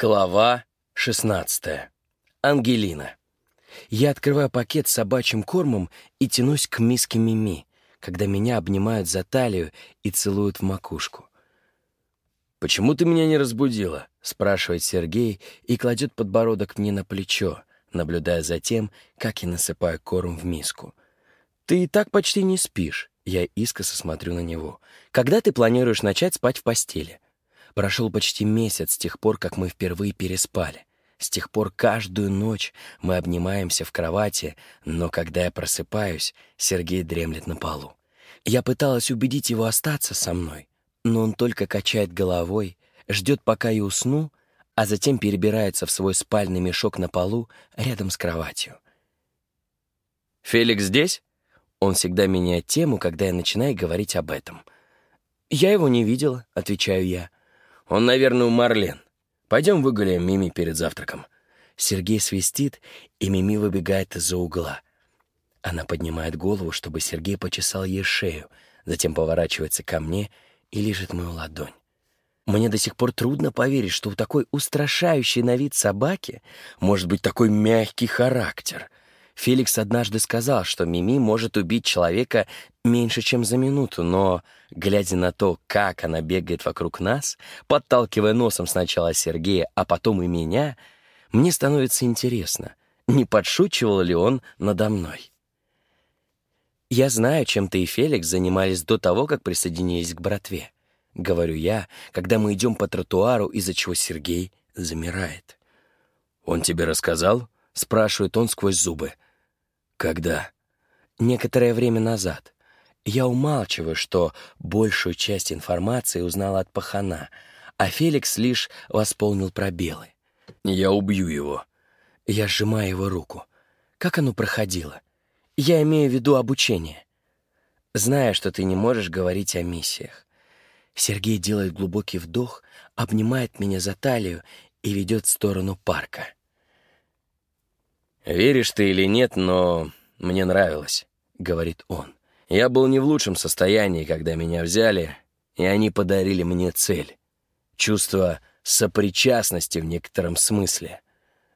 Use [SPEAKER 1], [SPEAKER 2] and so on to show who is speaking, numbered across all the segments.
[SPEAKER 1] Глава 16. Ангелина. Я открываю пакет с собачьим кормом и тянусь к миске Мими, когда меня обнимают за талию и целуют в макушку. «Почему ты меня не разбудила?» — спрашивает Сергей и кладет подбородок мне на плечо, наблюдая за тем, как я насыпаю корм в миску. «Ты и так почти не спишь», — я искоса смотрю на него. «Когда ты планируешь начать спать в постели?» Прошел почти месяц с тех пор, как мы впервые переспали. С тех пор каждую ночь мы обнимаемся в кровати, но когда я просыпаюсь, Сергей дремлет на полу. Я пыталась убедить его остаться со мной, но он только качает головой, ждет, пока я усну, а затем перебирается в свой спальный мешок на полу рядом с кроватью. «Феликс здесь?» Он всегда меняет тему, когда я начинаю говорить об этом. «Я его не видела», — отвечаю я. Он, наверное, у Марлен. Пойдем выгуляем Мими перед завтраком». Сергей свистит, и Мими выбегает из-за угла. Она поднимает голову, чтобы Сергей почесал ей шею, затем поворачивается ко мне и лежит мою ладонь. Мне до сих пор трудно поверить, что у такой устрашающей на вид собаки может быть такой мягкий характер. Феликс однажды сказал, что Мими может убить человека меньше, чем за минуту, но, глядя на то, как она бегает вокруг нас, подталкивая носом сначала Сергея, а потом и меня, мне становится интересно, не подшучивал ли он надо мной. «Я знаю, чем ты и Феликс занимались до того, как присоединились к братве», — говорю я, когда мы идем по тротуару, из-за чего Сергей замирает.
[SPEAKER 2] «Он тебе рассказал?»
[SPEAKER 1] — спрашивает он сквозь зубы.
[SPEAKER 2] Когда?
[SPEAKER 1] Некоторое время назад. Я умалчиваю, что большую часть информации узнал от пахана, а Феликс лишь восполнил пробелы.
[SPEAKER 2] Я убью его.
[SPEAKER 1] Я сжимаю его руку. Как оно проходило? Я имею в виду обучение. Зная, что ты не можешь говорить о миссиях. Сергей делает глубокий вдох, обнимает меня за талию и ведет в сторону парка.
[SPEAKER 2] «Веришь ты или нет, но мне нравилось», — говорит он. «Я был не в лучшем состоянии, когда меня взяли, и они подарили мне цель. Чувство сопричастности в некотором смысле.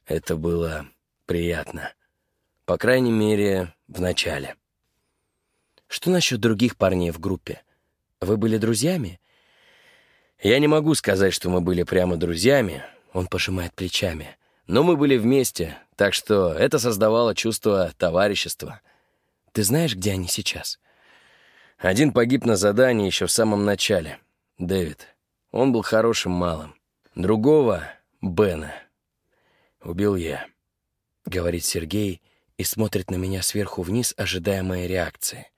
[SPEAKER 2] Это было приятно. По крайней мере, в начале».
[SPEAKER 1] «Что насчет других парней в группе? Вы были друзьями?»
[SPEAKER 2] «Я не могу сказать, что мы были прямо друзьями», — он пожимает плечами. «Но мы были вместе, так что это создавало чувство товарищества.
[SPEAKER 1] Ты знаешь, где они сейчас?
[SPEAKER 2] Один погиб на задании еще в самом начале. Дэвид. Он был хорошим малым. Другого, Бена, убил я.
[SPEAKER 1] Говорит Сергей и смотрит на меня сверху вниз, ожидая моей реакции.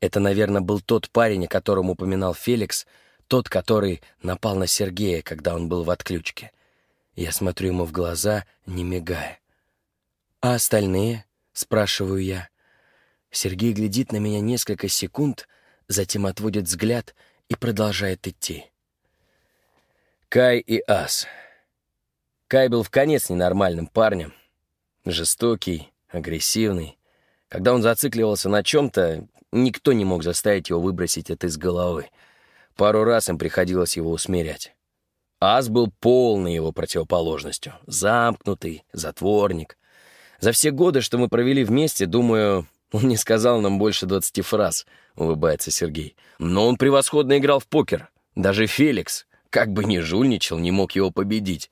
[SPEAKER 1] Это, наверное, был тот парень, о котором упоминал Феликс, тот, который напал на Сергея, когда он был в отключке. Я смотрю ему в глаза, не мигая. «А остальные?» — спрашиваю я. Сергей глядит на меня несколько секунд, затем отводит взгляд и продолжает идти.
[SPEAKER 2] Кай и Ас. Кай был в конец ненормальным парнем. Жестокий, агрессивный. Когда он зацикливался на чем-то, никто не мог заставить его выбросить это из головы. Пару раз им приходилось его усмирять. Ас был полной его противоположностью. Замкнутый, затворник. За все годы, что мы провели вместе, думаю, он не сказал нам больше двадцати фраз, улыбается Сергей. Но он превосходно играл в покер. Даже Феликс, как бы ни жульничал, не мог его победить.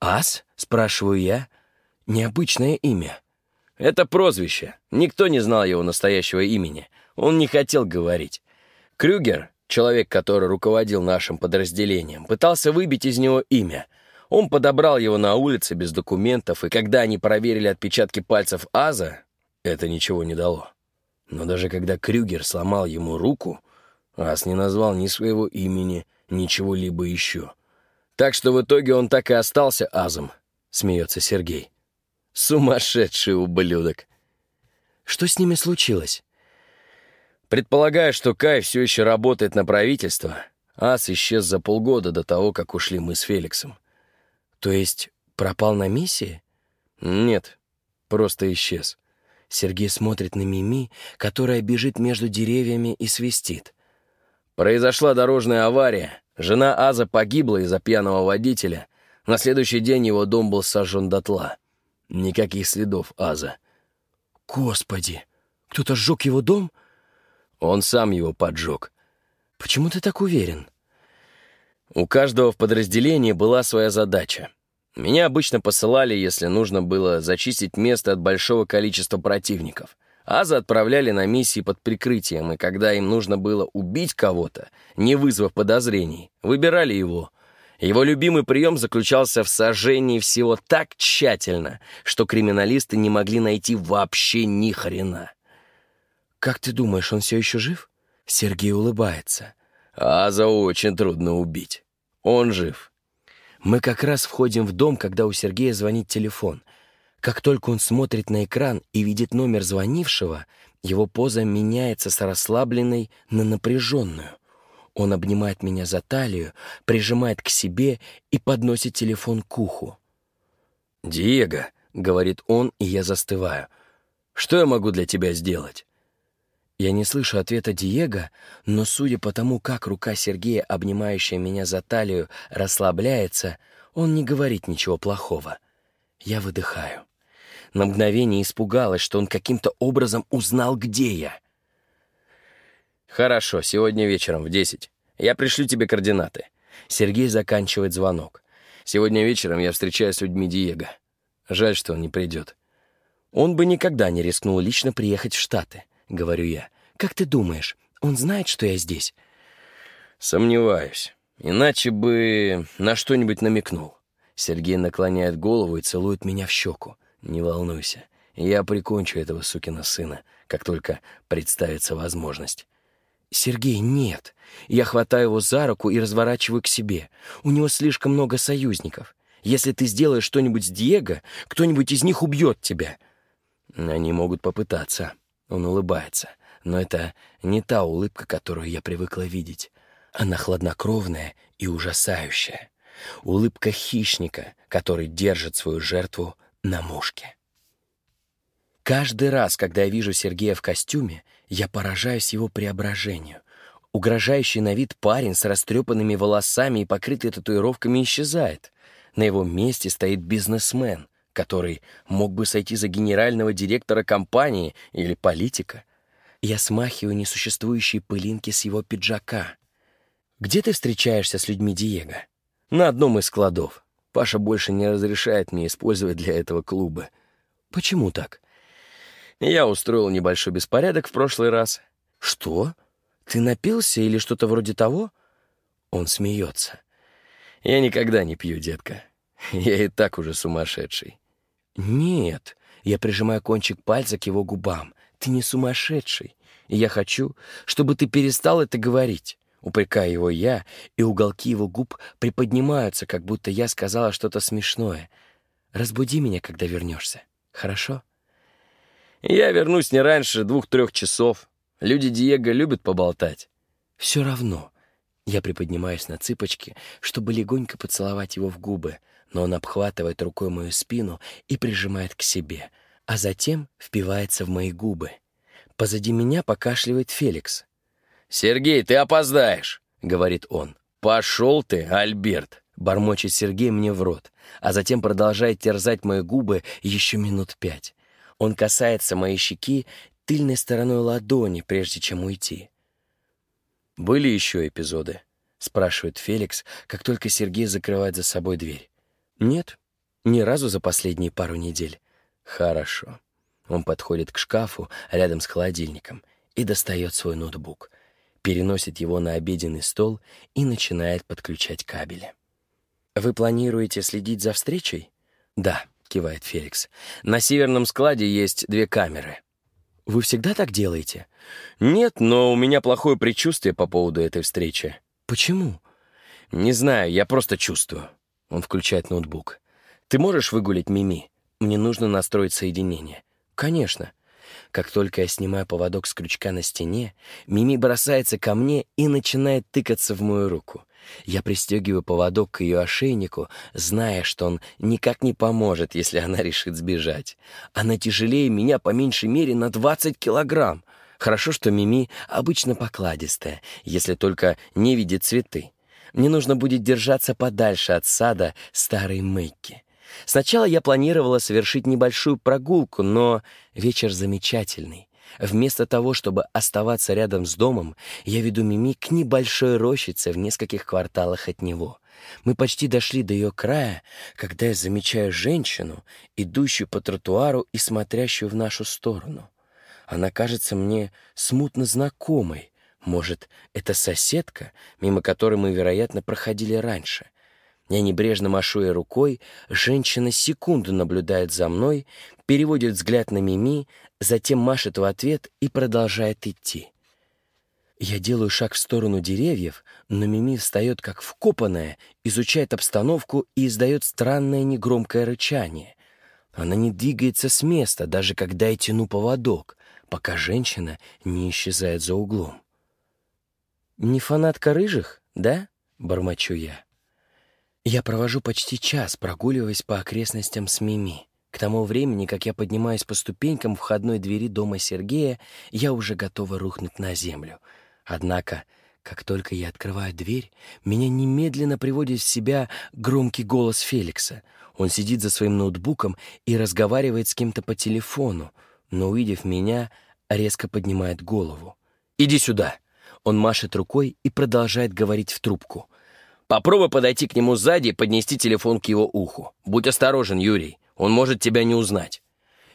[SPEAKER 1] «Ас?» — спрашиваю я. «Необычное имя».
[SPEAKER 2] «Это прозвище. Никто не знал его настоящего имени. Он не хотел говорить. Крюгер, человек, который руководил нашим подразделением, пытался выбить из него имя — он подобрал его на улице без документов, и когда они проверили отпечатки пальцев Аза, это ничего не дало. Но даже когда Крюгер сломал ему руку, Аз не назвал ни своего имени, ничего либо еще. Так что в итоге он так и остался Азом, смеется Сергей. Сумасшедший ублюдок.
[SPEAKER 1] Что с ними случилось?
[SPEAKER 2] Предполагая, что Кай все еще работает на правительство, Ас исчез за полгода до того, как ушли мы с Феликсом.
[SPEAKER 1] То есть пропал на миссии?
[SPEAKER 2] Нет, просто исчез.
[SPEAKER 1] Сергей смотрит на Мими, которая бежит между деревьями и свистит.
[SPEAKER 2] Произошла дорожная авария. Жена Аза погибла из-за пьяного водителя. На следующий день его дом был сожжен дотла. Никаких следов Аза.
[SPEAKER 1] Господи, кто-то сжег его дом?
[SPEAKER 2] Он сам его поджег.
[SPEAKER 1] Почему ты так уверен?
[SPEAKER 2] У каждого в подразделении была своя задача. Меня обычно посылали, если нужно было зачистить место от большого количества противников. Аза отправляли на миссии под прикрытием, и когда им нужно было убить кого-то, не вызвав подозрений, выбирали его. Его любимый прием заключался в сожжении всего так тщательно, что криминалисты не могли найти вообще ни хрена.
[SPEAKER 1] «Как ты думаешь, он все еще жив?» Сергей улыбается.
[SPEAKER 2] Аза очень трудно убить. Он жив.
[SPEAKER 1] Мы как раз входим в дом, когда у Сергея звонит телефон. Как только он смотрит на экран и видит номер звонившего, его поза меняется с расслабленной на напряженную. Он обнимает меня за талию, прижимает к себе и подносит телефон к уху.
[SPEAKER 2] «Диего», — говорит он, и я застываю. «Что я могу для тебя сделать?»
[SPEAKER 1] Я не слышу ответа Диего, но судя по тому, как рука Сергея, обнимающая меня за талию, расслабляется, он не говорит ничего плохого. Я выдыхаю. На мгновение испугалась, что он каким-то образом узнал, где я.
[SPEAKER 2] «Хорошо, сегодня вечером в десять. Я пришлю тебе координаты».
[SPEAKER 1] Сергей заканчивает звонок.
[SPEAKER 2] «Сегодня вечером я встречаюсь с людьми Диего. Жаль, что он не придет».
[SPEAKER 1] Он бы никогда не рискнул лично приехать в Штаты. — говорю я. «Как ты думаешь, он знает, что я здесь?»
[SPEAKER 2] «Сомневаюсь. Иначе бы на что-нибудь намекнул».
[SPEAKER 1] Сергей наклоняет голову и целует меня в щеку. «Не волнуйся, я прикончу этого сукина сына, как только представится возможность». «Сергей, нет!» Я хватаю его за руку и разворачиваю к себе. У него слишком много союзников. Если ты сделаешь что-нибудь с Диего, кто-нибудь из них убьет тебя.
[SPEAKER 2] Они могут попытаться.
[SPEAKER 1] Он улыбается, но это не та улыбка, которую я привыкла видеть. Она хладнокровная и ужасающая. Улыбка хищника, который держит свою жертву на мушке. Каждый раз, когда я вижу Сергея в костюме, я поражаюсь его преображению. Угрожающий на вид парень с растрепанными волосами и покрытый татуировками исчезает. На его месте стоит бизнесмен — который мог бы сойти за генерального директора компании или политика. Я смахиваю несуществующие пылинки с его пиджака. «Где ты встречаешься с людьми Диего?»
[SPEAKER 2] «На одном из складов. Паша больше не разрешает мне использовать для этого клубы».
[SPEAKER 1] «Почему так?»
[SPEAKER 2] «Я устроил небольшой беспорядок в прошлый раз».
[SPEAKER 1] «Что? Ты напился или что-то вроде того?» Он смеется.
[SPEAKER 2] «Я никогда не пью, детка. Я и так уже сумасшедший.
[SPEAKER 1] «Нет». Я прижимаю кончик пальца к его губам. «Ты не сумасшедший. И я хочу, чтобы ты перестал это говорить». Упрекаю его я, и уголки его губ приподнимаются, как будто я сказала что-то смешное. «Разбуди меня, когда вернешься. Хорошо?»
[SPEAKER 2] «Я вернусь не раньше двух-трех часов. Люди Диего любят поболтать».
[SPEAKER 1] «Все равно». Я приподнимаюсь на цыпочки, чтобы легонько поцеловать его в губы, но он обхватывает рукой мою спину и прижимает к себе, а затем впивается в мои губы. Позади меня покашливает Феликс.
[SPEAKER 2] «Сергей, ты опоздаешь!» — говорит он. «Пошел ты, Альберт!»
[SPEAKER 1] — бормочет Сергей мне в рот, а затем продолжает терзать мои губы еще минут пять. Он касается моей щеки тыльной стороной ладони, прежде чем уйти.
[SPEAKER 2] «Были еще эпизоды?»
[SPEAKER 1] — спрашивает Феликс, как только Сергей закрывает за собой дверь. Нет, ни разу за последние пару недель. Хорошо. Он подходит к шкафу рядом с холодильником и достает свой ноутбук, переносит его на обеденный стол и начинает подключать кабели. «Вы планируете следить за встречей?»
[SPEAKER 2] «Да», — кивает Феликс. «На северном складе есть две камеры».
[SPEAKER 1] «Вы всегда так делаете?»
[SPEAKER 2] «Нет, но у меня плохое предчувствие по поводу этой встречи».
[SPEAKER 1] «Почему?»
[SPEAKER 2] «Не знаю, я просто чувствую».
[SPEAKER 1] Он включает ноутбук. «Ты можешь выгулить Мими? Мне нужно настроить соединение». «Конечно». Как только я снимаю поводок с крючка на стене, Мими бросается ко мне и начинает тыкаться в мою руку. Я пристегиваю поводок к ее ошейнику, зная, что он никак не поможет, если она решит сбежать. Она тяжелее меня по меньшей мере на 20 килограмм. Хорошо, что Мими обычно покладистая, если только не видит цветы.
[SPEAKER 2] Мне нужно будет держаться подальше от сада старой Мэйки. Сначала я планировала совершить небольшую прогулку, но вечер замечательный. Вместо того, чтобы оставаться рядом с домом, я веду Мими к небольшой рощице в нескольких кварталах от него. Мы почти дошли до ее края, когда я замечаю женщину, идущую по тротуару и смотрящую в нашу сторону. Она кажется мне смутно знакомой. Может, это соседка, мимо которой мы, вероятно, проходили раньше — я небрежно машу ей рукой, женщина секунду наблюдает за мной, переводит взгляд на Мими, затем машет в ответ и продолжает идти. Я делаю шаг в сторону деревьев, но Мими встает как вкопанная, изучает обстановку и издает странное негромкое рычание. Она не двигается с места, даже когда я тяну поводок, пока женщина не исчезает за углом. «Не фанатка рыжих, да?» — бормочу я. Я провожу почти час, прогуливаясь по окрестностям с Мими. К тому времени, как я поднимаюсь по ступенькам входной двери дома Сергея, я уже готова рухнуть на землю. Однако, как только я открываю дверь, меня немедленно приводит в себя громкий голос Феликса. Он сидит за своим ноутбуком и разговаривает с кем-то по телефону, но, увидев меня, резко поднимает голову. «Иди сюда!» Он машет рукой и продолжает говорить в трубку — Попробуй подойти к нему сзади и поднести телефон к его уху. Будь осторожен, Юрий, он может тебя не узнать.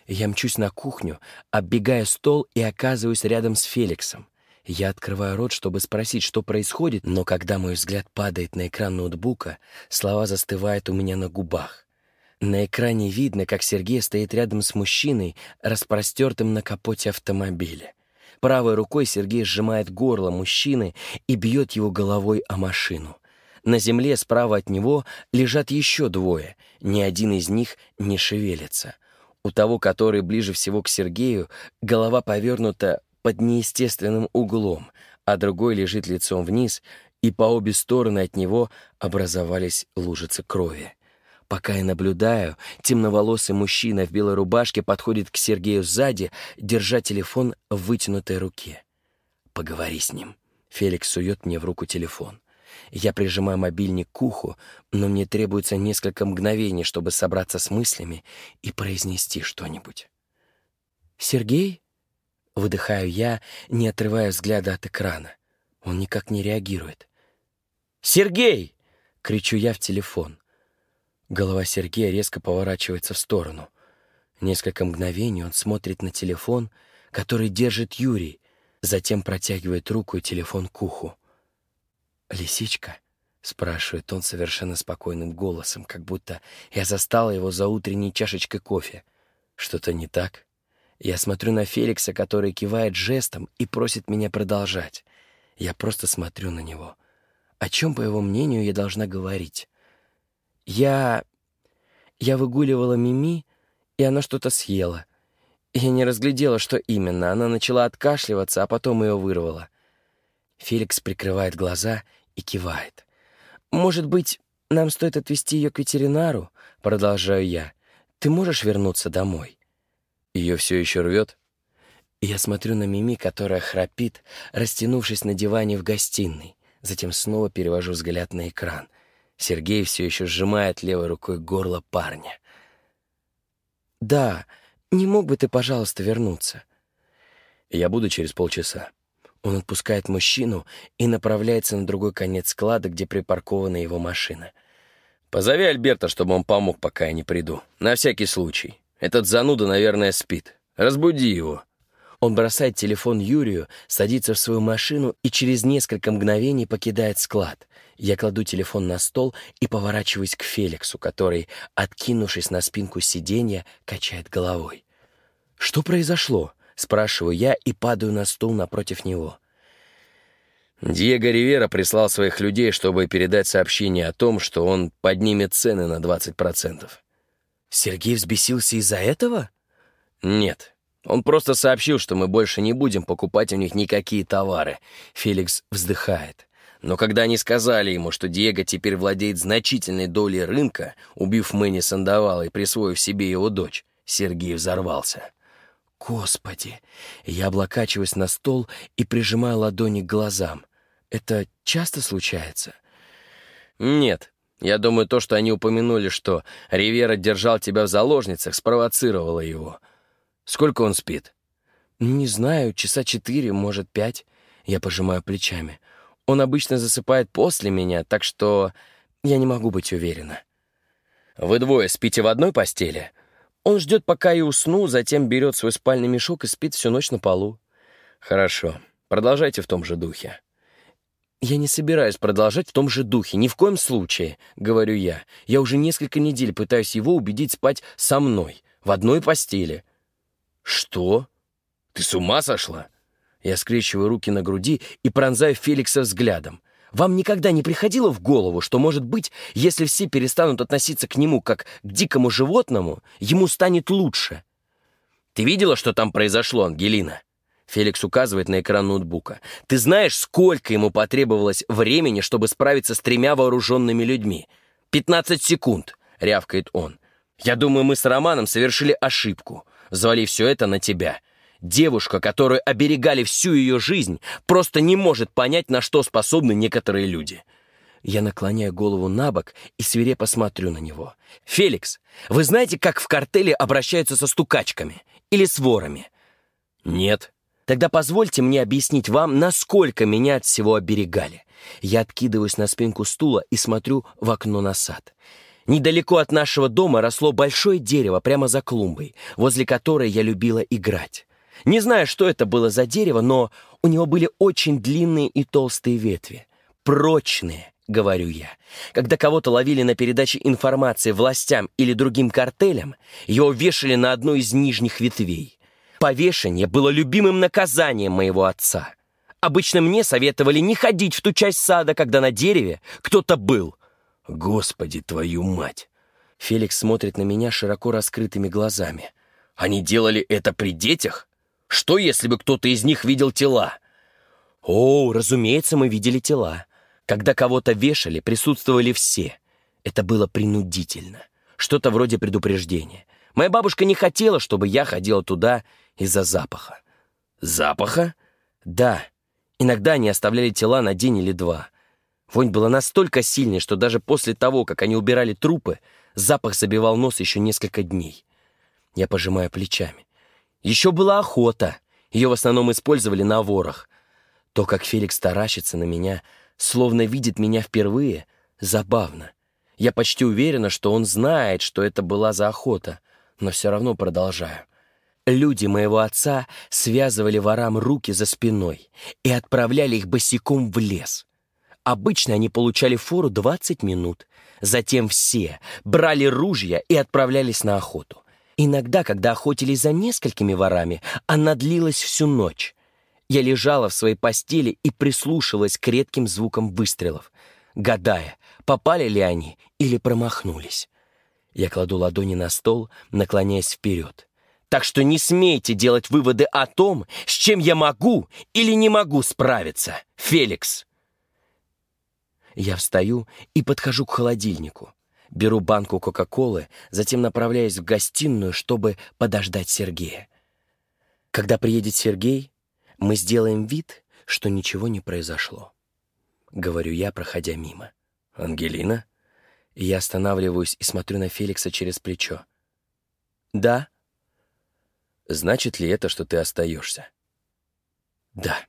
[SPEAKER 2] Я мчусь на кухню, оббегая стол и оказываюсь рядом с Феликсом. Я открываю рот, чтобы спросить, что происходит, но когда мой взгляд падает на экран ноутбука, слова застывают у меня на губах. На экране видно, как Сергей стоит рядом с мужчиной, распростертым на капоте автомобиля. Правой рукой Сергей сжимает горло мужчины и бьет его головой о машину. На земле справа от него лежат еще двое, ни один из них не шевелится. У того, который ближе всего к Сергею, голова повернута под неестественным углом, а другой лежит лицом вниз, и по обе стороны от него образовались лужицы крови. Пока я наблюдаю, темноволосый мужчина в белой рубашке подходит к Сергею сзади, держа телефон в вытянутой руке. «Поговори с ним». Феликс сует мне в руку телефон. Я прижимаю мобильник к уху, но мне требуется несколько мгновений, чтобы собраться с мыслями и произнести что-нибудь. «Сергей?» — выдыхаю я, не отрывая взгляда от экрана. Он никак не реагирует. «Сергей!» — кричу я в телефон. Голова Сергея резко поворачивается в сторону. Несколько мгновений он смотрит на телефон, который держит Юрий, затем протягивает руку и телефон к уху. «Лисичка?» — спрашивает он совершенно спокойным голосом, как будто я застала его за утренней чашечкой кофе. «Что-то не так?» Я смотрю на Феликса, который кивает жестом и просит меня продолжать. Я просто смотрю на него. О чем, по его мнению, я должна говорить? Я... Я выгуливала Мими, и она что-то съела. Я не разглядела, что именно. Она начала откашливаться, а потом ее вырвала. Феликс прикрывает глаза и кивает. «Может быть, нам стоит отвезти ее к ветеринару?» Продолжаю я. «Ты можешь вернуться домой?» Ее все еще рвет? Я смотрю на Мими, которая храпит, растянувшись на диване в гостиной. Затем снова перевожу взгляд на экран. Сергей все еще сжимает левой рукой горло парня. «Да, не мог бы ты, пожалуйста, вернуться?» «Я буду через полчаса». Он отпускает мужчину и направляется на другой конец склада, где припаркована его машина. «Позови Альберта, чтобы он помог, пока я не приду. На всякий случай. Этот зануда, наверное, спит. Разбуди его». Он бросает телефон Юрию, садится в свою машину и через несколько мгновений покидает склад. Я кладу телефон на стол и поворачиваюсь к Феликсу, который, откинувшись на спинку сиденья, качает головой. «Что произошло?» Спрашиваю я и падаю на стул напротив него.
[SPEAKER 1] Диего Ривера прислал своих людей, чтобы передать сообщение о том, что он поднимет цены на 20%.
[SPEAKER 2] Сергей взбесился из-за этого?
[SPEAKER 1] Нет. Он просто сообщил, что мы больше не будем покупать у них никакие товары. Феликс вздыхает. Но когда они сказали ему, что Диего теперь владеет значительной долей рынка, убив Мэнни Сандовала и присвоив себе его дочь, Сергей взорвался.
[SPEAKER 2] Господи! Я облокачиваюсь на стол и прижимаю ладони к глазам. Это часто случается? Нет. Я думаю, то, что они упомянули, что Ривера держал тебя в заложницах, спровоцировало его. Сколько он спит?
[SPEAKER 1] Не знаю, часа четыре, может, пять. Я пожимаю плечами. Он обычно засыпает после меня, так что я не могу быть уверена.
[SPEAKER 2] Вы двое спите в одной постели?
[SPEAKER 1] Он ждет, пока я усну, затем берет свой спальный мешок и спит всю ночь на полу.
[SPEAKER 2] Хорошо. Продолжайте в том же духе.
[SPEAKER 1] «Я не собираюсь продолжать в том же духе, ни в коем случае», — говорю я. «Я уже несколько недель пытаюсь его убедить спать со мной, в одной постели».
[SPEAKER 2] «Что? Ты с ума сошла?»
[SPEAKER 1] Я скрещиваю руки на груди и пронзаю Феликса взглядом. «Вам никогда не приходило в голову, что, может быть, если все перестанут относиться к нему как к дикому животному, ему станет лучше?»
[SPEAKER 2] «Ты видела, что там произошло, Ангелина?»
[SPEAKER 1] Феликс указывает на экран ноутбука. «Ты знаешь, сколько ему потребовалось времени, чтобы справиться с тремя вооруженными людьми? Пятнадцать секунд!» — рявкает он. «Я думаю, мы с Романом совершили ошибку, взвалив все это на тебя. Девушка, которую оберегали всю ее жизнь, просто не может понять, на что способны некоторые люди». Я наклоняю голову на бок и свирепо смотрю на него. «Феликс, вы знаете, как в картеле обращаются со стукачками? Или с ворами?»
[SPEAKER 2] «Нет»,
[SPEAKER 1] Тогда позвольте мне объяснить вам, насколько меня от всего оберегали. Я откидываюсь на спинку стула и смотрю в окно на сад. Недалеко от нашего дома росло большое дерево прямо за клумбой, возле которой я любила играть. Не знаю, что это было за дерево, но у него были очень длинные и толстые ветви. Прочные, говорю я. Когда кого-то ловили на передаче информации властям или другим картелям, его вешали на одной из нижних ветвей. Повешение было любимым наказанием моего отца. Обычно мне советовали не ходить в ту часть сада, когда на дереве кто-то был.
[SPEAKER 2] Господи, твою мать!
[SPEAKER 1] Феликс смотрит на меня широко раскрытыми глазами.
[SPEAKER 2] Они делали это при детях? Что, если бы кто-то из них видел тела?
[SPEAKER 1] О, разумеется, мы видели тела. Когда кого-то вешали, присутствовали все. Это было принудительно. Что-то вроде предупреждения. Моя бабушка не хотела, чтобы я ходила туда из-за запаха.
[SPEAKER 2] Запаха?
[SPEAKER 1] Да. Иногда они оставляли тела на день или два. Вонь была настолько сильной, что даже после того, как они убирали трупы, запах забивал нос еще несколько дней. Я пожимаю плечами. Еще была охота. Ее в основном использовали на ворах. То, как Феликс таращится на меня, словно видит меня впервые, забавно. Я почти уверена, что он знает, что это была за охота, но все равно продолжаю. Люди моего отца связывали ворам руки за спиной и отправляли их босиком в лес. Обычно они получали фору 20 минут. Затем все брали ружья и отправлялись на охоту. Иногда, когда охотились за несколькими ворами, она длилась всю ночь. Я лежала в своей постели и прислушивалась к редким звукам выстрелов, гадая, попали ли они или промахнулись. Я кладу ладони на стол, наклоняясь вперед. Так что не смейте делать выводы о том, с чем я могу или не могу справиться, Феликс. Я встаю и подхожу к холодильнику. Беру банку Кока-Колы, затем направляюсь в гостиную, чтобы подождать Сергея. Когда приедет Сергей, мы сделаем вид, что ничего не произошло. Говорю я, проходя мимо.
[SPEAKER 2] «Ангелина?»
[SPEAKER 1] Я останавливаюсь и смотрю на Феликса через плечо. «Да»,
[SPEAKER 2] Значит ли это, что ты остаешься?
[SPEAKER 1] Да.